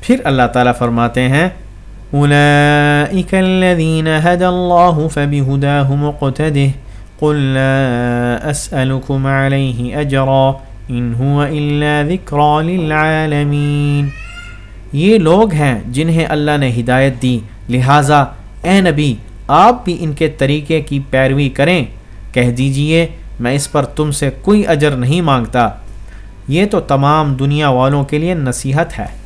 پھر اللہ تعالیٰ فرماتے ہیں اولئک الذین هدى الله فبهداه مقتده قل لا اسألكم عليه اجرا، ان هو الا ذکرى للعالمین۔ یہ لوگ ہیں جنہیں اللہ نے ہدایت دی، لہٰذا اے نبی، آپ بھی ان کے طریقے کی پیروی کریں۔ کہہ دیجیے، میں اس پر تم سے کوئی اجر نہیں مانگتا۔ یہ تو تمام دنیا والوں کے لیے نصیحت ہے۔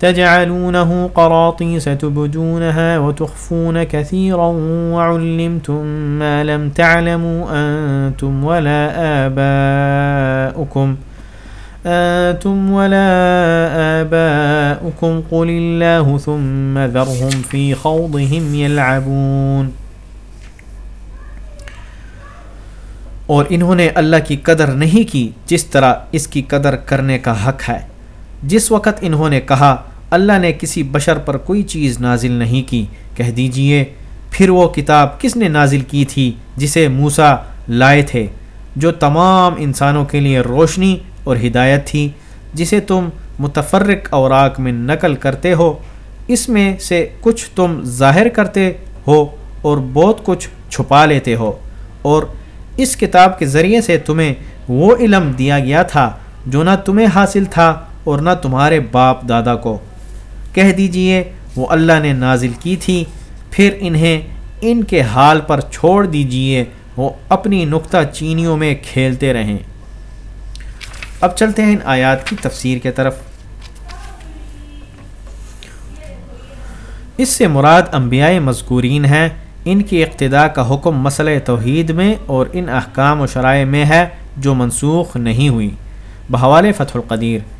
تجعلونه قراطيس تبدونها وتخفون كثيرا وعلمتم ما لم تعلموا أنتم ولا آباؤكم أنتم ولا آباؤكم قل الله ثم ذرهم في خوضهم يلعبون اور انہوں نے اللہ کی قدر نہیں کی جس طرح اس کی قدر کرنے کا حق ہے۔ جس وقت انہوں نے کہا، اللہ نے کسی بشر پر کوئی چیز نازل نہیں کی، کہہ دیجیے، پھر وہ کتاب کس نے نازل کی تھی جسے موسا لائے تھے، جو تمام انسانوں کے لیے روشنی اور ہدایت تھی، جسے تم متفرق اوراق میں نقل کرتے ہو، اس میں سے کچھ تم ظاہر کرتے ہو اور بہت کچھ چھپا لیتے ہو۔ اور اس کتاب کے ذریعے سے تمہیں وہ علم دیا گیا تھا جو نہ تمہیں حاصل تھا اور نہ تمہارے باپ دادا کو۔ کہہ دیجیے، وہ اللہ نے نازل کی تھی، پھر انہیں ان کے حال پر چھوڑ دیجیے، وہ اپنی نقطہ چینیوں میں کھیلتے رہیں۔ اب چلتے ہیں ان آیات کی تفسیر کے طرف۔ اس سے مراد انبیاء مذکورین ہیں، ان کی اقتداء کا حکم مسئلہ توحید میں اور ان احکام و شرائع میں ہے، جو منسوخ نہیں ہوئی۔ بحوال فتح القدیر۔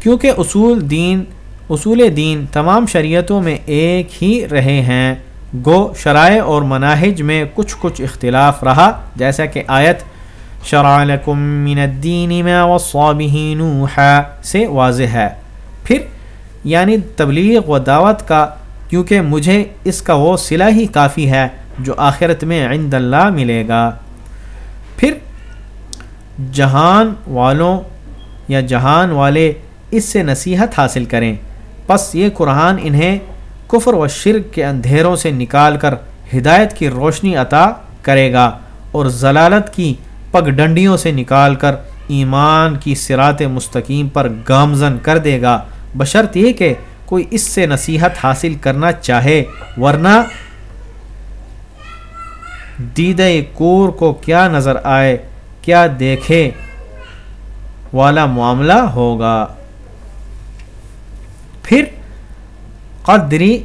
کیونکہ اصول دین اصول دین تمام شریعتوں میں ایک ہی رہے ہیں۔ گو، شرائع اور مناہج میں کچھ کچھ اختلاف رہا، جیسا کہ آیت، شرع لکم من الدین ما وصا به نوحا سے واضح ہے۔ پھر یعنی تبلیغ و دعوت کا، کیونکہ مجھے اس کا وہ صلہ ہی کافی ہے جو آخرت میں عند اللہ ملے گا۔ پھر، جہان والوں یا جہان والے اس سے نصیحت حاصل کریں۔ پس یہ قرآن انہیں کفر و شرک کے اندھیروں سے نکال کر ہدایت کی روشنی عطا کرے گا اور ضلالت کی پگ ڈنڈیوں سے نکال کر ایمان کی سرات مستقیم پر گامزن کر دے گا۔ بشرط یہ کہ کوئی اس سے نصیحت حاصل کرنا چاہے، ورنہ دید کور کو کیا نظر آئے، کیا دیکھے والا معاملہ ہوگا۔ پھر قدری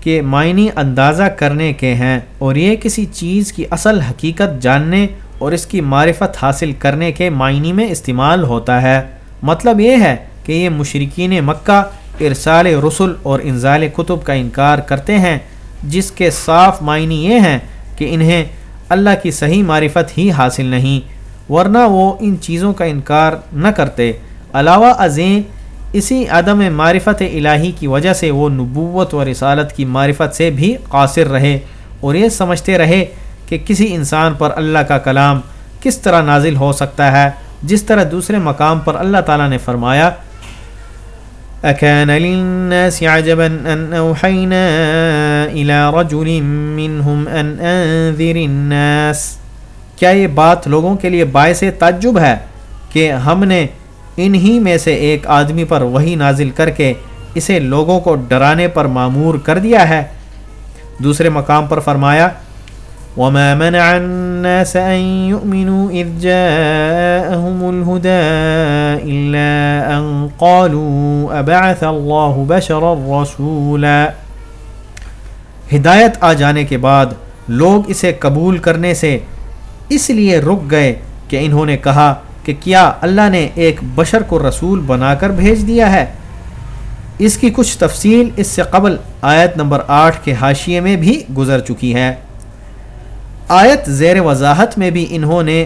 کے معنی اندازہ کرنے کے ہیں اور یہ کسی چیز کی اصل حقیقت جاننے اور اس کی معرفت حاصل کرنے کے معنی میں استعمال ہوتا ہے۔ مطلب یہ ہے کہ یہ مشرقین مکہ ارسال رسول اور انزال کتب کا انکار کرتے ہیں، جس کے صاف معنی یہ ہیں کہ انہیں اللہ کی صحیح معرفت ہی حاصل نہیں، ورنہ وہ ان چیزوں کا انکار نہ کرتے۔ علاوہ ازیں اسی عدم معرفت الہی کی وجہ سے وہ نبوت و رسالت کی معرفت سے بھی قاصر رہے اور یہ سمجھتے رہے کہ کسی انسان پر اللہ کا کلام کس طرح نازل ہو سکتا ہے، جس طرح دوسرے مقام پر اللہ تعالیٰ نے فرمایا للناس عجبا رجل منهم الناس کیا یہ بات لوگوں کے لیے باعث تعجب ہے کہ ہم نے انہی میں سے ایک آدمی پر وہی نازل کر کے اسے لوگوں کو ڈرانے پر معمور کر دیا ہے۔ دوسرے مقام پر فرمایا، وما منع الناس ان يؤمنوا اذ جاءهم الهدى الا ان قالوا ابعث الله بشرا رسولا۔ ہدایت آ جانے کے بعد لوگ اسے قبول کرنے سے اس لیے رک گئے کہ انہوں نے کہا کہ کیا اللہ نے ایک بشر کو رسول بنا کر بھیج دیا ہے؟ اس کی کچھ تفصیل اس سے قبل آیت نمبر آٹھ کے حاشیے میں بھی گزر چکی ہے۔ آیت زیر وضاحت میں بھی انہوں نے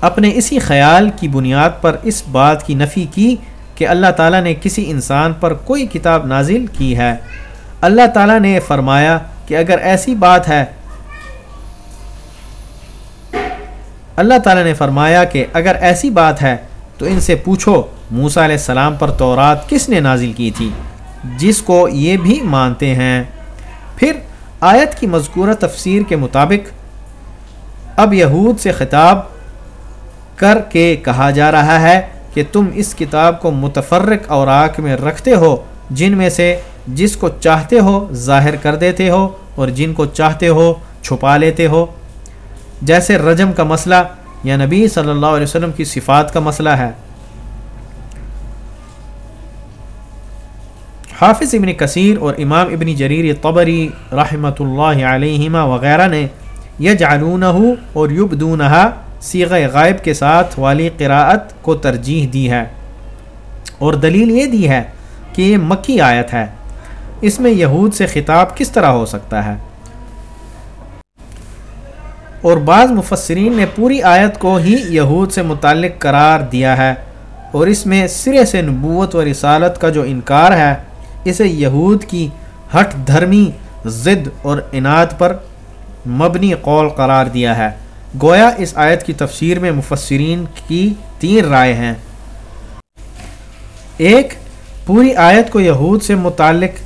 اپنے اسی خیال کی بنیاد پر اس بات کی نفی کی کہ اللہ تعالیٰ نے کسی انسان پر کوئی کتاب نازل کی ہے۔ اللہ تعالیٰ نے فرمایا کہ اگر ایسی بات ہے اللہ تعالیٰ نے فرمایا کہ اگر ایسی بات ہے تو ان سے پوچھو موسا علیہ السلام پر تورات کس نے نازل کی تھی؟ جس کو یہ بھی مانتے ہیں۔ پھر آیت کی مذکورہ تفسیر کے مطابق اب یہود سے خطاب کر کے کہا جا رہا ہے کہ تم اس کتاب کو متفرق اوراق میں رکھتے ہو، جن میں سے جس کو چاہتے ہو ظاہر کر دیتے ہو اور جن کو چاہتے ہو چھپا لیتے ہو۔ جیسے رجم کا مسئلہ یا نبی صلی اللہ علیہ وسلم کی صفات کا مسئلہ ہے۔ حافظ ابن کثیر اور امام ابن جریر طبری رحمۃ اللہ علیہما وغیرہ نے یجعلونہ اور یبدونہا سیغ غائب کے ساتھ والی قراءت کو ترجیح دی ہے۔ اور دلیل یہ دی ہے کہ یہ مکی آیت ہے۔ اس میں یہود سے خطاب کس طرح ہو سکتا ہے؟ اور بعض مفسرین نے پوری آیت کو ہی یہود سے متعلق قرار دیا ہے اور اس میں سرے سے نبوت و رسالت کا جو انکار ہے، اسے یہود کی ہٹ دھرمی، ضد اور انعد پر مبنی قول قرار دیا ہے۔ گویا اس آیت کی تفسیر میں مفسرین کی تین رائے ہیں۔ ایک، پوری آیت کو یہود سے متعلق،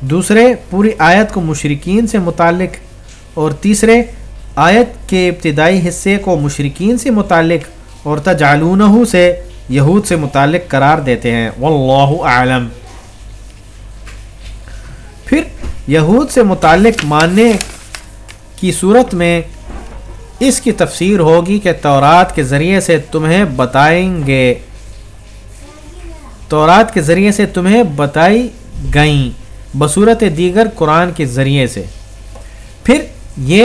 دوسرے، پوری آیت کو مشرقین سے متعلق، اور تیسرے آیت کے ابتدائی حصے کو مشرقین سے متعلق اور تجعلونہ سے یہود سے متعلق قرار دیتے ہیں۔ واللہ اعلم۔ پھر یہود سے متعلق ماننے کی صورت میں اس کی تفسیر ہوگی کہ تورات کے ذریعے سے تمہیں بتائیں گے۔ تورات کے ذریعے سے تمہیں بتائی گئیں۔ بصورت دیگر قرآن کے ذریعے سے۔ پھر یہ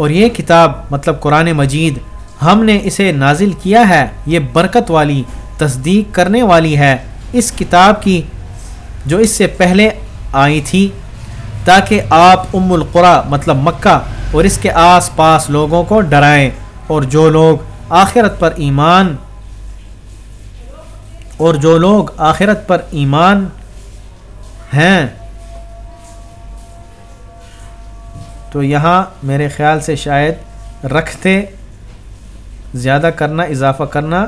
اور یہ کتاب مطلب قرآن مجید ہم نے اسے نازل کیا ہے، یہ برکت والی، تصدیق کرنے والی ہے۔ اس کتاب کی جو اس سے پہلے آئی تھی، تاکہ آپ ام القرا مطلب مکہ اور اس کے آس پاس لوگوں کو ڈرائیں اور جو لوگ آخرت پر ایمان اور جو لوگ آخرت پر ایمان ہیں تو یہاں میرے خیال سے شاید رکھتے، زیادہ کرنا، اضافہ کرنا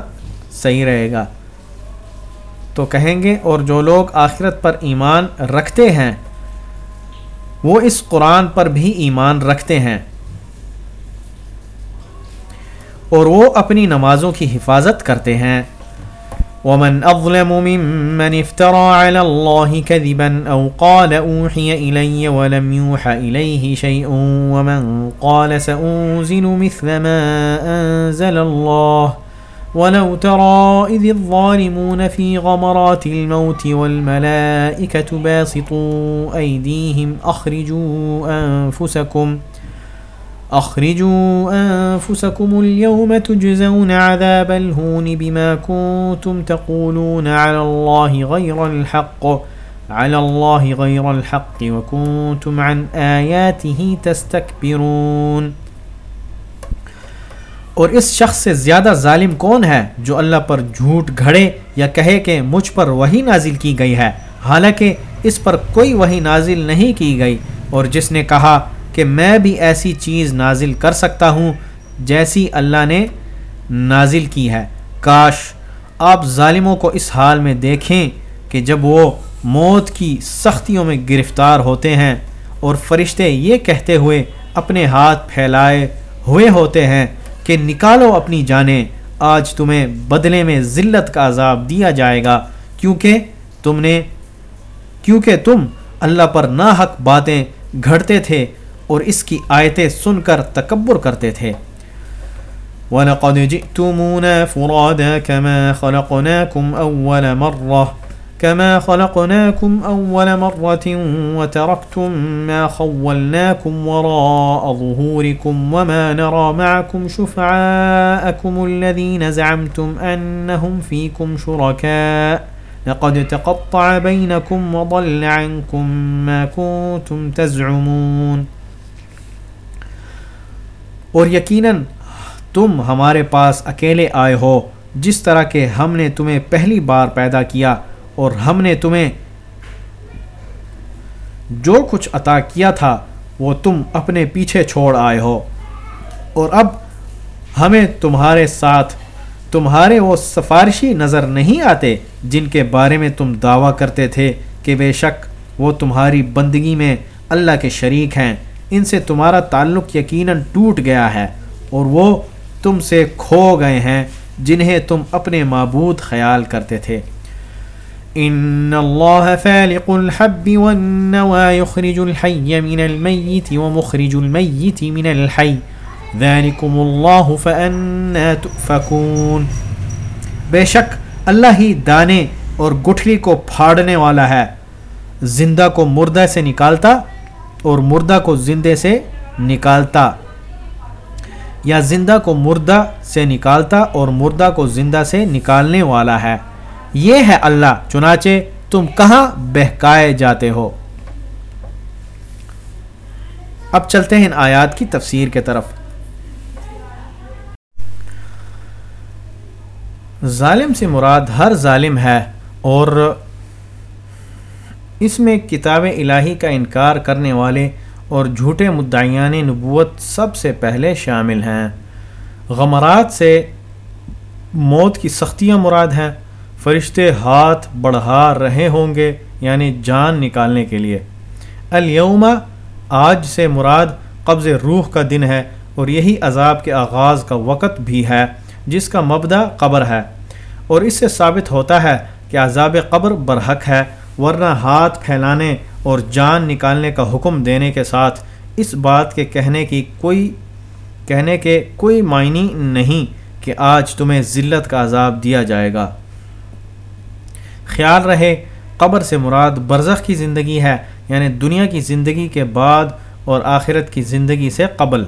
صحیح رہے گا۔ تو کہیں گے، اور جو لوگ آخرت پر ایمان رکھتے ہیں، وہ اس قرآن پر بھی ایمان رکھتے ہیں۔ اور وہ اپنی نمازوں کی حفاظت کرتے ہیں۔ ومن اظلم ممن افترى على الله كذبا او قال اوحي الي ولم يوحى اليه شيء ومن قال سانزل مثل ما انزل الله ولو ترى إذ الظالمون في غمرات الموت والملائكة باسطوا أيديهم أخرجوا أنفسكم أخرجوا أنفسكم اليوم تجزون عذاب الهون بما كنتم تقولون على الله غير الحق، على الله غير الحق، وكنتم عن آياته تستكبرون۔ اور اس شخص سے زیادہ ظالم کون ہے جو اللہ پر جھوٹ گھڑے یا کہے کہ مجھ پر وہی نازل کی گئی ہے؟ حالانکہ اس پر کوئی وہی نازل نہیں کی گئی، اور جس نے کہا کہ میں بھی ایسی چیز نازل کر سکتا ہوں جیسی اللہ نے نازل کی ہے۔ کاش آپ ظالموں کو اس حال میں دیکھیں کہ جب وہ موت کی سختیوں میں گرفتار ہوتے ہیں اور فرشتے یہ کہتے ہوئے اپنے ہاتھ پھیلائے ہوئے ہوتے ہیں کہ نکالو اپنی جانیں، آج تمہیں بدلے میں ذلت کا عذاب دیا جائے گا، کیونکہ تم نے، کیونکہ تم اللہ پر ناحق باتیں گھڑتے تھے اور اس کی آیتیں سن کر تکبر کرتے تھے۔ وَلَقَدْ جِئْتُمُونَا فُرَادًا كَمَا خَلَقْنَاكُمْ أَوَّلَ مَرَّةٍ كما خلقناكم أول مرة وتركتم ما خولناكم وراء ظهوركم وما نرى معكم شفعاءكم الذين زعمتم أنهم فيكم شركاء لقد تقطع بينكم وضل عنكم ما كنتم تزعمون اور یقیناً تم ہمارے پاس اکیلے آئے ہو، جس طرح کہ ہم نے تمہیں پہلی بار پیدا کیا اور ہم نے تمہیں جو کچھ عطا کیا تھا، وہ تم اپنے پیچھے چھوڑ آئے ہو۔ اور اب ہمیں تمہارے ساتھ، تمہارے وہ سفارشی نظر نہیں آتے جن کے بارے میں تم دعویٰ کرتے تھے کہ بے شک وہ تمہاری بندگی میں اللہ کے شریک ہیں۔ ان سے تمہارا تعلق یقیناً ٹوٹ گیا ہے اور وہ تم سے کھو گئے ہیں جنہیں تم اپنے معبود خیال کرتے تھے۔ ان الله فالق الحب والنوى يخرج الحي من الميت ومخرج الميت من الحي۔ ذلكم الله فأنا تؤفكون۔ بے شک اللہ ہی دانے اور گٹھلی کو پھاڑنے والا ہے۔ زندہ کو مردہ سے نکالتا اور مردہ کو زندے سے نکالتا۔ یا زندہ کو مردہ سے نکالتا اور مردہ کو زندہ سے نکالنے والا ہے۔ یہ ہے اللہ، چنانچہ تم کہاں بہکائے جاتے ہو۔ اب چلتے ہیں ان آیات کی تفسیر کے طرف۔ ظالم سے مراد ہر ظالم ہے اور اس میں کتاب الہی کا انکار کرنے والے اور جھوٹے مدعیان نبوت سب سے پہلے شامل ہیں۔ غمرات سے موت کی سختیاں مراد ہیں۔ فرشتے ہاتھ بڑھا رہے ہوں گے یعنی جان نکالنے کے لیے۔ الیوم، آج سے مراد قبض روح کا دن ہے اور یہی عذاب کے آغاز کا وقت بھی ہے، جس کا مبدا قبر ہے۔ اور اس سے ثابت ہوتا ہے کہ عذاب قبر برحق ہے۔ ورنہ ہاتھ پھیلانے اور جان نکالنے کا حکم دینے کے ساتھ اس بات کے کہنے کی کوئی، کہنے کے کوئی معنی نہیں کہ آج تمہیں ذلت کا عذاب دیا جائے گا۔ خیال رہے، قبر سے مراد برزخ کی زندگی ہے یعنی دنیا کی زندگی کے بعد اور آخرت کی زندگی سے قبل۔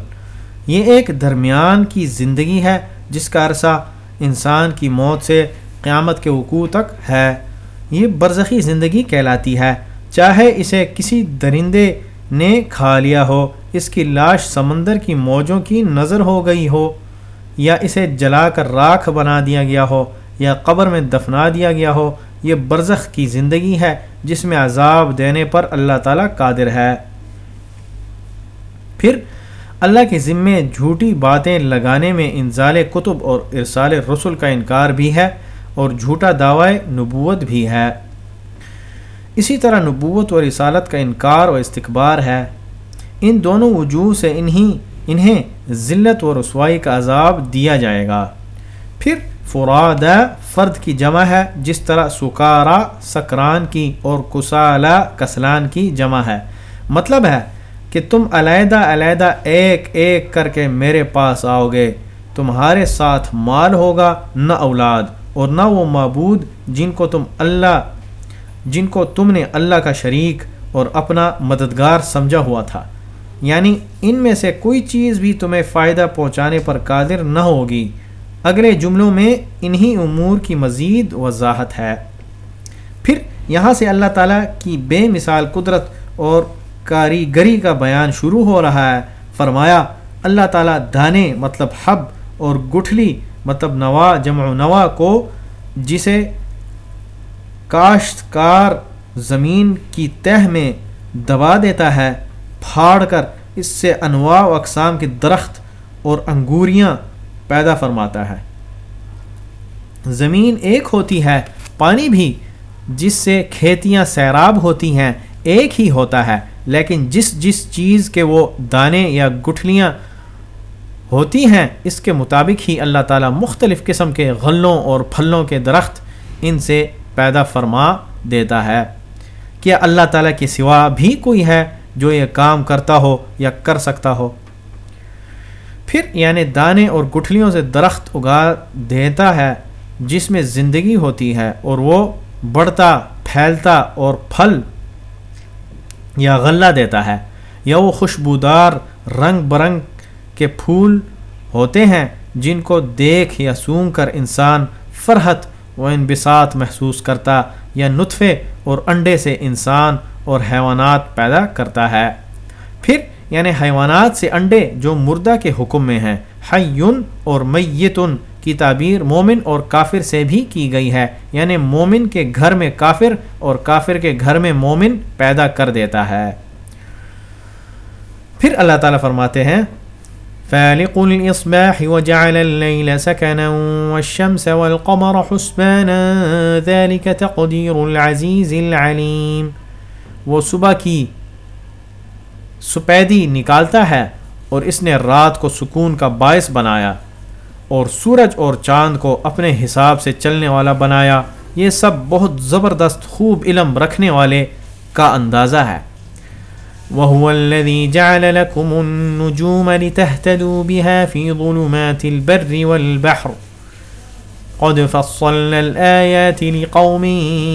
یہ ایک درمیان کی زندگی ہے، جس کا عرصہ انسان کی موت سے قیامت کے وقوع تک ہے۔ یہ برزخی زندگی کہلاتی ہے۔ چاہے اسے کسی درندے نے کھا لیا ہو، اس کی لاش سمندر کی موجوں کی نظر ہو گئی ہو، یا اسے جلا کر راکھ بنا دیا گیا ہو، یا قبر میں دفنا دیا گیا ہو، یہ برزخ کی زندگی ہے جس میں عذاب دینے پر اللہ تعالیٰ قادر ہے۔ پھر اللہ کے ذمے جھوٹی باتیں لگانے میں انزال کتب اور ارسال رسول کا انکار بھی ہے۔ اور جھوٹا دعوی نبوت بھی ہے۔ اسی طرح نبوت اور رسالت کا انکار و استقبار ہے۔ ان دونوں وجوہ سے انہیں انہیں ذلت و رسوائی کا عذاب دیا جائے گا۔ پھر فراد فرد کی جمع ہے، جس طرح سکارا سکران کی اور کسالہ کسلان کی جمع ہے۔ مطلب ہے کہ تم علیحدہ علیحدہ ایک ایک کر کے میرے پاس آؤ گے۔ تمہارے ساتھ مال ہوگا، نہ اولاد۔ اور نہ وہ معبود جن کو تم اللہ جن کو تم نے اللہ کا شریک اور اپنا مددگار سمجھا ہوا تھا۔ یعنی ان میں سے کوئی چیز بھی تمہیں فائدہ پہنچانے پر قادر نہ ہوگی۔ اگلے جملوں میں انہی امور کی مزید وضاحت ہے۔ پھر یہاں سے اللہ تعالیٰ کی بے مثال قدرت اور کاریگری کا بیان شروع ہو رہا ہے۔ فرمایا، اللہ تعالیٰ دانے مطلب حب اور گٹھلی مطلب نوا جمع نوا کو جسے کاشتکار زمین کی تہ میں دبا دیتا ہے، پھاڑ کر اس سے انواع و اقسام کے درخت اور انگوریاں پیدا فرماتا ہے۔ زمین ایک ہوتی ہے، پانی بھی، جس سے کھیتیاں سیراب ہوتی ہیں، ایک ہی ہوتا ہے۔ لیکن جس جس چیز کے وہ دانے یا گٹھلیاں ہوتی ہیں، اس کے مطابق ہی اللہ تعالیٰ مختلف قسم کے غلوں اور پھلوں کے درخت ان سے پیدا فرما دیتا ہے۔ کیا اللہ تعالیٰ کے سوا بھی کوئی ہے جو یہ کام کرتا ہو یا کر سکتا ہو؟ پھر یعنی دانے اور گٹھلیوں سے درخت اگا دیتا ہے جس میں زندگی ہوتی ہے اور وہ بڑھتا، پھیلتا اور پھل یا غلہ دیتا ہے یا وہ خوشبودار رنگ برنگ کے پھول ہوتے ہیں جن کو دیکھ یا سونگ کر انسان فرحت و انبساط محسوس کرتا یا نطفے اور انڈے سے انسان اور حیوانات پیدا کرتا ہے۔ پھر یعنی حیوانات سے انڈے جو مردہ کے حکم میں ہیں، حیون اور میتن کی تعبیر مومن اور کافر سے بھی کی گئی ہے۔ یعنی مومن کے گھر میں کافر اور کافر کے گھر میں مومن پیدا کر دیتا ہے۔ پھر اللہ تعالیٰ فرماتے ہیں فالق الإصباح وجعل الليل سكنا والشمس والقمر حسبانا، ذلك تقدير العزيز العليم. وہ صبح کی سپیدی نکالتا ہے اور اس نے رات کو سکون کا باعث بنایا اور سورج اور چاند کو اپنے حساب سے چلنے والا بنایا۔ یہ سب بہت زبردست خوب علم رکھنے والے کا اندازہ ہے۔ وهو الذي جعل لكم النجوم لتهتدوا بها في ظلمات البر والبحر. قد فصلنا الآيات لقوم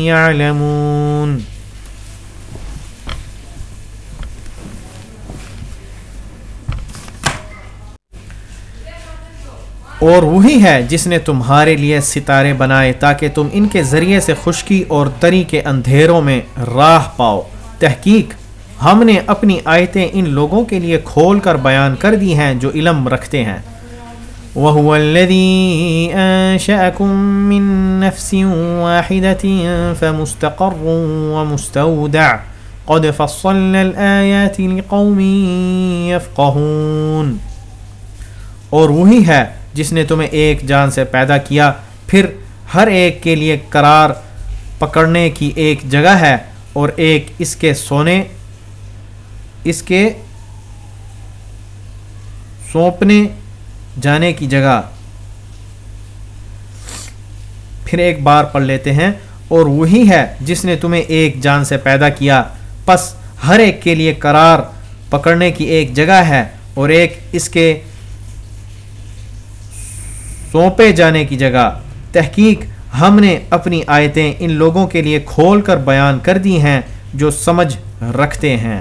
يعلمون. اور وہی ہے جس نے تمہارے لیے ستارے بنائے تاکہ تم ان کے ذریعے سے خشکی اور تری کے اندھیروں میں راہ پاؤ. تحقیق ہم نے اپنی آیتیں ان لوگوں کے لیے کھول کر بیان کر دی ہیں جو علم رکھتے ہیں۔ وَهُوَ الَّذِي أَنشَأَكُم مِّن نَّفْسٍ وَاحِدَةٍ فَمُسْتَقَرٌّ وَمُسْتَوْدَعٌ قَدْ فَصَّلْنَا الْآيَاتِ لِقَوْمٍ يَفْقَهُونَ۔ اور وہی ہے جس نے تمہیں ایک جان سے پیدا کیا۔ پھر ہر ایک کے لیے قرار پکڑنے کی ایک جگہ ہے اور ایک اس کے سونے اس کے سونپنے جانے کی جگہ۔ پھر ایک بار پڑھ لیتے ہیں، اور وہی ہے جس نے تمہیں ایک جان سے پیدا کیا۔ پس ہر ایک کے لیے قرار پکڑنے کی ایک جگہ ہے، اور ایک اس کے سونپے جانے کی جگہ۔ تحقیق، ہم نے اپنی آیتیں ان لوگوں کے لیے کھول کر بیان کر دی ہیں جو سمجھ رکھتے ہیں۔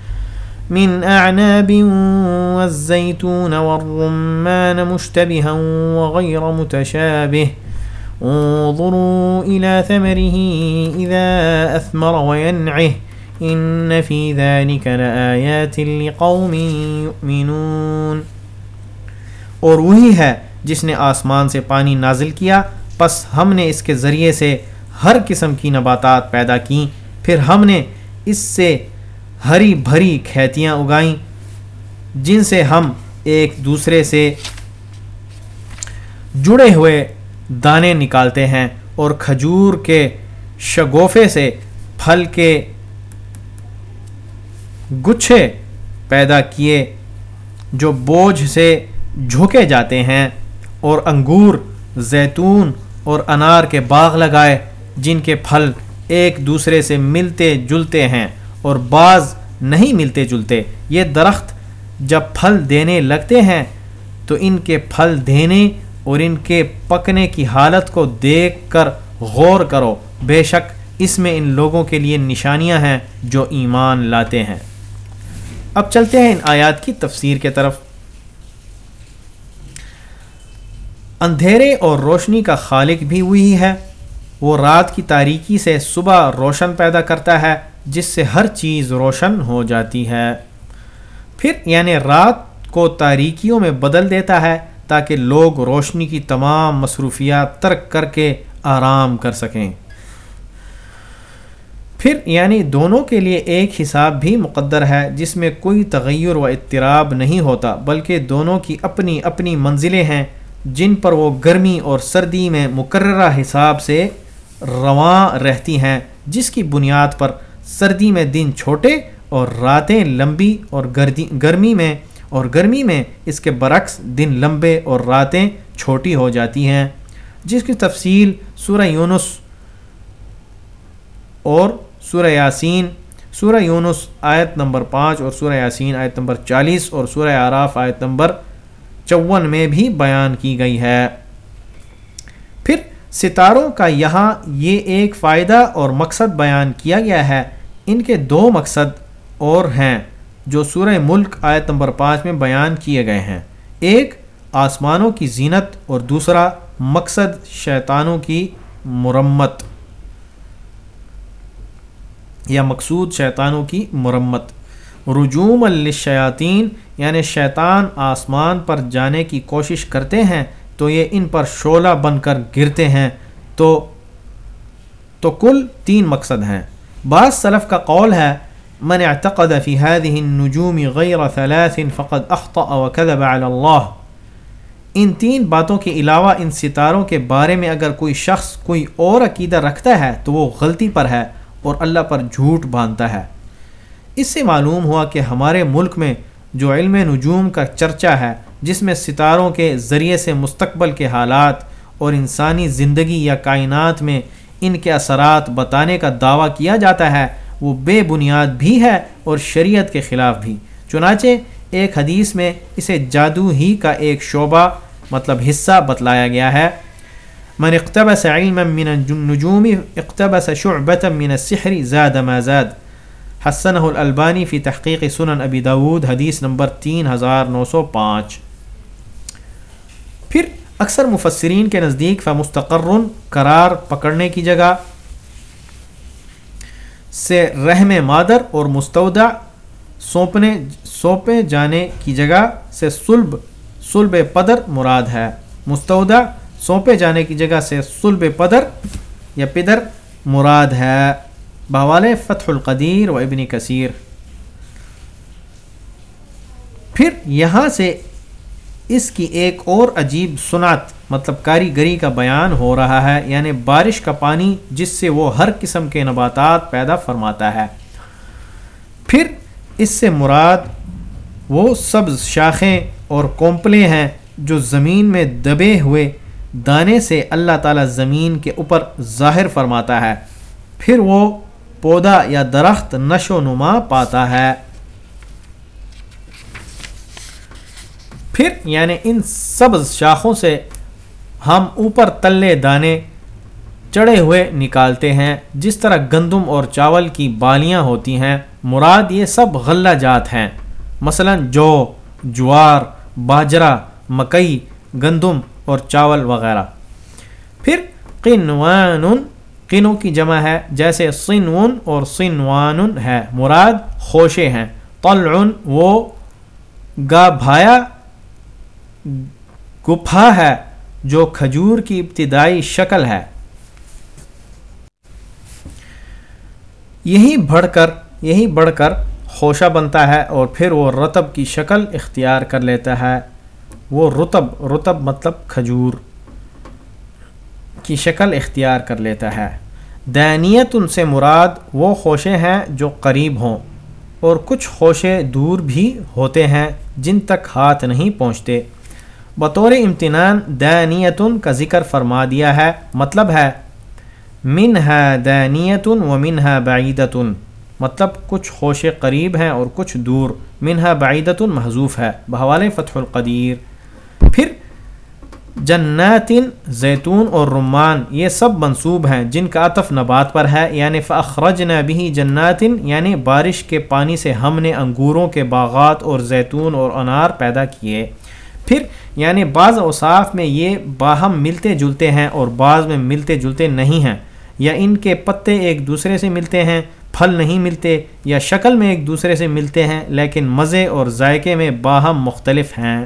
من أعناب والزيتون والرمان مشتبها وغير متشابه. انظروا إلى ثمره إذا أثمر وينعه. إن في ذلك لآيات لقوم يؤمنون. اور وہی ہے جس نے آسمان سے پانی نازل کیا، پس ہم نے اس کے ذریعے سے ہر قسم کی نباتات پیدا کیں، پھر ہم نے اس سے ہری بھری کھیتیاں اگائیں، جن سے ہم ایک دوسرے سے جڑے ہوئے دانے نکالتے ہیں اور کھجور کے شگوفے سے پھل کے گچھے پیدا کیے، جو بوجھ سے جھکے جاتے ہیں اور انگور، زیتون اور انار کے باغ لگائے، جن کے پھل ایک دوسرے سے ملتے جلتے ہیں۔ اور بعض نہیں ملتے جلتے۔ یہ درخت جب پھل دینے لگتے ہیں، تو ان کے پھل دینے اور ان کے پکنے کی حالت کو دیکھ کر غور کرو۔ بے شک اس میں ان لوگوں کے لیے نشانیاں ہیں جو ایمان لاتے ہیں۔ اب چلتے ہیں ان آیات کی تفسیر کے طرف۔ اندھیرے اور روشنی کا خالق بھی وہی ہے۔ وہ رات کی تاریکی سے صبح روشن پیدا کرتا ہے۔ جس سے ہر چیز روشن ہو جاتی ہے۔ پھر یعنی رات کو تاریکیوں میں بدل دیتا ہے تاکہ لوگ روشنی کی تمام مصروفیات ترک کر کے آرام کر سکیں۔ پھر یعنی دونوں کے لیے ایک حساب بھی مقدر ہے جس میں کوئی تغیر و اضطراب نہیں ہوتا، بلکہ دونوں کی اپنی اپنی منزلیں ہیں، جن پر وہ گرمی اور سردی میں مقررہ حساب سے رواں رہتی ہیں، جس کی بنیاد پر سردی میں دن چھوٹے اور راتیں لمبی اور گردی گرمی میں اور گرمی میں اس کے برعکس دن لمبے اور راتیں چھوٹی ہو جاتی ہیں۔ جس کی تفصیل سورہ یونس اور سورہ یاسین سورہ یونس آیت نمبر پانچ اور سورہ یاسین آیت نمبر چالیس اور سورہ آراف آیت نمبر چون میں بھی بیان کی گئی ہے۔ پھر ستاروں کا یہاں یہ ایک فائدہ اور مقصد بیان کیا گیا ہے۔ ان کے دو مقصد اور ہیں جو سورہ ملک آیت نمبر پانچ میں بیان کیے گئے ہیں۔ ایک، آسمانوں کی زینت اور دوسرا، مقصد شیطانوں کی مرمت۔ یا مقصود شیطانوں کی مرمت۔ رجوم الشیاطین یعنی شیطان آسمان پر جانے کی کوشش کرتے ہیں تو یہ ان پر شعلہ بن کر گرتے ہیں۔ تو تو کل تین مقصد ہیں۔ بعض صلف کا قول ہے، من اعتقد في هذه النجوم غير ثلاث فقد اخطا وكذب على الله. ان تین باتوں کے علاوہ ان ستاروں کے بارے میں اگر کوئی شخص کوئی اور عقیدہ رکھتا ہے تو وہ غلطی پر ہے اور اللہ پر جھوٹ باندھتا ہے۔ اس سے معلوم ہوا کہ ہمارے ملک میں جو علم نجوم کا چرچا ہے، جس میں ستاروں کے ذریعے سے مستقبل کے حالات اور انسانی زندگی یا کائنات میں ان کے اثرات بتانے کا دعویٰ کیا جاتا ہے، وہ بے بنیاد بھی ہے اور شریعت کے خلاف بھی۔ چنانچہ، ایک حدیث میں اسے جادو ہی کا ایک شعبہ مطلب حصہ بتلایا گیا ہے۔ من اقتبس علما من النجوم، اقتبس شعبة من السحر زاد ما زاد۔ حسنه الالبانی فی تحقیق سنن ابی داود، حدیث نمبر تین ہزار نو سو پانچ۔ پھر اکثر مفسرین کے نزدیک فمستقر قرار پکڑنے کی جگہ سے رحم مادر اور مستودع سونپنے، سونپے جانے کی جگہ سے سلب سلب پدر مراد ہے۔ مستودع سونپے جانے کی جگہ سے سلب پدر یا پدر مراد ہے۔ بوال فتح القدیر و ابن کثیر۔ پھر یہاں سے اس کی ایک اور عجیب سنت مطلب کاریگری کا بیان ہو رہا ہے یعنی بارش کا پانی جس سے وہ ہر قسم کے نباتات پیدا فرماتا ہے۔ پھر اس سے مراد وہ سبز شاخیں اور کومپلیں ہیں جو زمین میں دبے ہوئے دانے سے اللہ تعالی زمین کے اوپر ظاہر فرماتا ہے۔ پھر وہ پودا یا درخت نشو نما پاتا ہے۔ پھر یعنی ان سبز شاخوں سے ہم اوپر تلے دانے چڑھے ہوئے نکالتے ہیں۔ جس طرح گندم اور چاول کی بالیاں ہوتی ہیں، مراد یہ سب غلہ جات ہیں۔ مثلا جو، جوار، باجرہ، مکئی، گندم اور چاول وغیرہ۔ پھر قنوان، قنوں کی جمع ہے، جیسے سنون اور سنوان ہے۔ مراد خوشے ہیں۔ طلع وہ گا بھایا گپھا ہے جو کھجور کی ابتدائی شکل ہے۔ یہی بڑھ کر، یہی بڑھ کر خوشہ بنتا ہے اور پھر وہ رتب کی شکل اختیار کر لیتا ہے۔ وہ رتب رتب مطلب کھجور کی شکل اختیار کر لیتا ہے۔ دینیت ان سے مراد وہ خوشے ہیں جو قریب ہوں اور کچھ خوشے دور بھی ہوتے ہیں جن تک ہاتھ نہیں پہنچتے۔ بطور امتنان دینیتن کا ذکر فرما دیا ہے۔ مطلب ہے من ہے دینیتن و من ہے بعیدتن۔ مطلب کچھ خوش قریب ہیں اور کچھ دور۔ منہا بعیدتن محضوف ہے۔ بحوال فتح القدیر۔ پھر جناتن، زیتون اور رمان، یہ سب منصوب ہیں، جن کا عطف نبات پر ہے۔ یعنی فخرج بھی جناتن یعنی بارش کے پانی سے ہم نے انگوروں کے باغات اور زیتون اور انار پیدا کیے۔ پھر یعنی بعض اوصاف میں یہ باہم ملتے جلتے ہیں اور بعض میں ملتے جلتے نہیں ہیں، یا ان کے پتے ایک دوسرے سے ملتے ہیں، پھل نہیں ملتے، یا شکل میں ایک دوسرے سے ملتے ہیں، لیکن مزے اور ذائقے میں باہم مختلف ہیں۔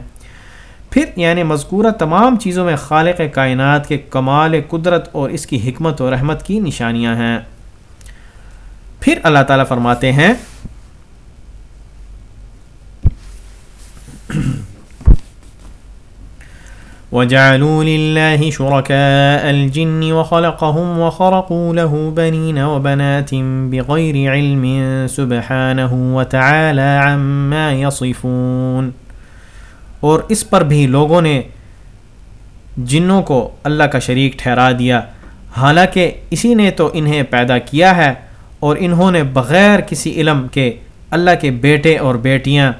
پھر یعنی مذکورہ تمام چیزوں میں خالق کائنات کے کمال، قدرت اور اس کی حکمت و رحمت کی نشانیاں ہیں۔ پھر اللہ تعالیٰ فرماتے ہیں وجعلوا لله شركاء الجن وخلقهم وخرقوا له بنين وبنات بغير علم سبحانه وتعالى عما يصفون۔ اور اس پر بھی لوگوں نے جنوں کو اللہ کا شریک ٹھہرا دیا۔ حالانکہ اسی نے تو انہیں پیدا کیا ہے اور انہوں نے بغیر کسی علم کے اللہ کے بیٹے اور بیٹیاں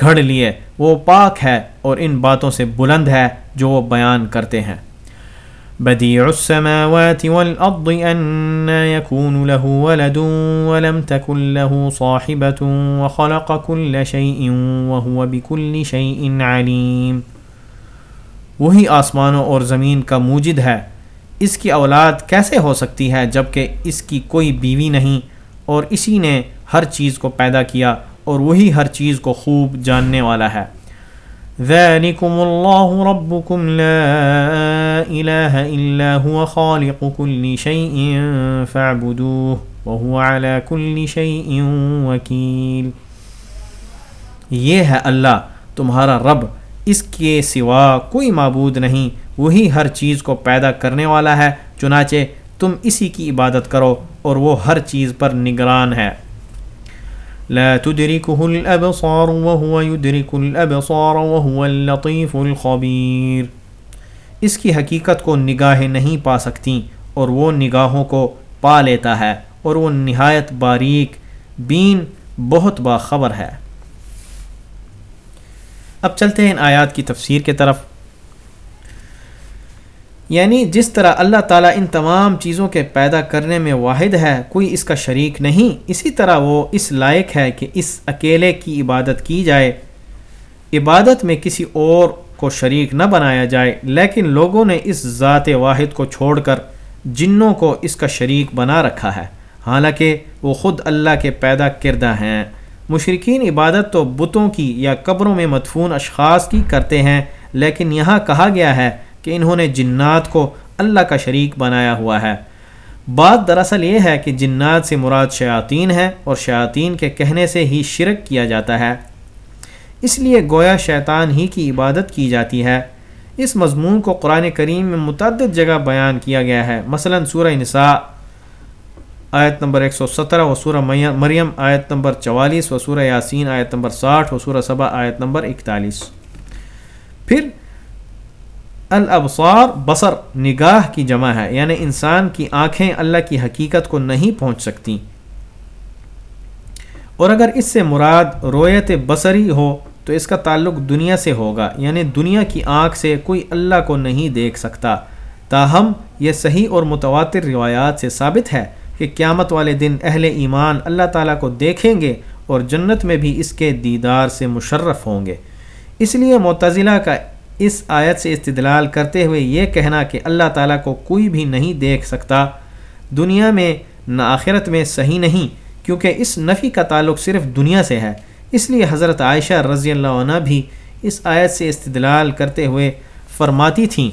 گھڑ لیے۔ وہ پاک ہے اور ان باتوں سے بلند ہے جو وہ بیان کرتے ہیں۔ بديع السماوات والأرض أن يكون له ولد ولم تكن له صاحبة وخلق كل شيء وهو بكل شيء عليم۔ وہی آسمانوں اور زمین کا موجد ہے۔ اس کی اولاد کیسے ہو سکتی ہے جبکہ اس کی کوئی بیوی نہیں اور اسی نے ہر چیز کو پیدا کیا اور وہی ہر چیز کو خوب جاننے والا ہے۔ ذلكم الله ربكم لا إله إلا هو خالق كل شيء فاعبدوه وهو على كل شيء وكيل۔ یہ ہے اللہ، تمہارا رب، اس کے سوا کوئی معبود نہیں۔ وہی ہر چیز کو پیدا کرنے والا ہے، چنانچہ تم اسی کی عبادت کرو اور وہ ہر چیز پر نگران ہے۔ لا تدركه الأبصار وهو يدرك الأبصار وهو اللطيف الخبير۔ اس کی حقیقت کو نگاہیں نہیں پا سکتی اور وہ نگاہوں کو پا لیتا ہے اور وہ نہایت باریک، بین، بہت باخبر ہے۔ اب چلتے ہیں ان آیات کی تفسیر کے طرف۔ یعنی جس طرح اللہ تعالیٰ ان تمام چیزوں کے پیدا کرنے میں واحد ہے، کوئی اس کا شریک نہیں۔ اسی طرح وہ اس لائق ہے کہ اس اکیلے کی عبادت کی جائے۔ عبادت میں کسی اور کو شریک نہ بنایا جائے، لیکن لوگوں نے اس ذات واحد کو چھوڑ کر جنوں کو اس کا شریک بنا رکھا ہے۔ حالانکہ وہ خود اللہ کے پیدا کردہ ہیں۔ مشرقین عبادت تو بتوں کی یا قبروں میں مدفون اشخاص کی کرتے ہیں، لیکن یہاں کہا گیا ہے کہ انہوں نے جنات کو اللہ کا شریک بنایا ہوا ہے۔ بات دراصل یہ ہے کہ جنات سے مراد شیاطین ہے اور شیاطین کے کہنے سے ہی شرک کیا جاتا ہے۔ اس لیے گویا شیطان ہی کی عبادت کی جاتی ہے۔ اس مضمون کو قرآن کریم میں متعدد جگہ بیان کیا گیا ہے۔ مثلا سورہ نساء، آیت نمبر 117 و سورہ مریم، آیت نمبر 44 و سورہ یاسین، آیت نمبر 60 و سورہ صبا آیت نمبر 41 پھر الابصار، بصر، نگاہ کی جمع ہے یعنی انسان کی آنکھیں اللہ کی حقیقت کو نہیں پہنچ سکتی۔ اور اگر اس سے مراد رویت بصری ہو، تو اس کا تعلق دنیا سے ہوگا یعنی دنیا کی آنکھ سے کوئی اللہ کو نہیں دیکھ سکتا۔ تاہم، یہ صحیح اور متواتر روایات سے ثابت ہے کہ قیامت والے دن اہل ایمان اللہ تعالیٰ کو دیکھیں گے اور جنت میں بھی اس کے دیدار سے مشرف ہوں گے۔ اس لیے متضلہ کا اس آیت سے استدلال کرتے ہوئے یہ کہنا کہ اللہ تعالیٰ کو کوئی بھی نہیں دیکھ سکتا۔ دنیا میں نہ آخرت میں صحیح نہیں، کیونکہ اس نفی کا تعلق صرف دنیا سے ہے۔ اس لیے حضرت عائشہ رضی اللہ عنہ بھی اس آیت سے استدلال کرتے ہوئے فرماتی تھیں۔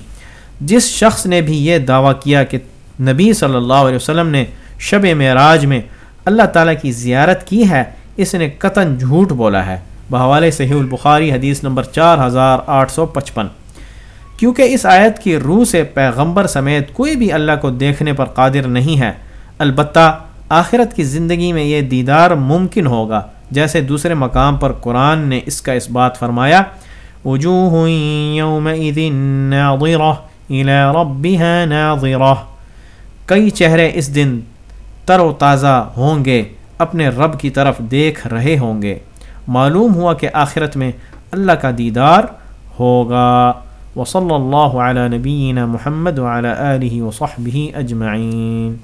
جس شخص نے بھی یہ دعویٰ کیا کہ نبی صلی اللہ علیہ وسلم نے شب معراج میں اللہ تعالیٰ کی زیارت کی ہے، اس نے قطن جھوٹ بولا ہے۔ بحوالِ صحیح البخاری حدیث نمبر چار ہزار آٹھ سو پچپن۔ کیونکہ اس آیت کی روح سے پیغمبر سمیت کوئی بھی اللہ کو دیکھنے پر قادر نہیں ہے، البتہ آخرت کی زندگی میں یہ دیدار ممکن ہوگا۔ جیسے دوسرے مقام پر قرآن نے اس کا اس بات فرمایا، وجوہ کئی چہرے اس دن تر و تازہ ہوں گے، اپنے رب کی طرف دیکھ رہے ہوں گے۔ معلوم ہوا کہ آخرت میں اللہ کا دیدار ہوگا۔ وصلی اللہ علیہ نبینا محمد وعلی آلہ وصحبہ اجمعین۔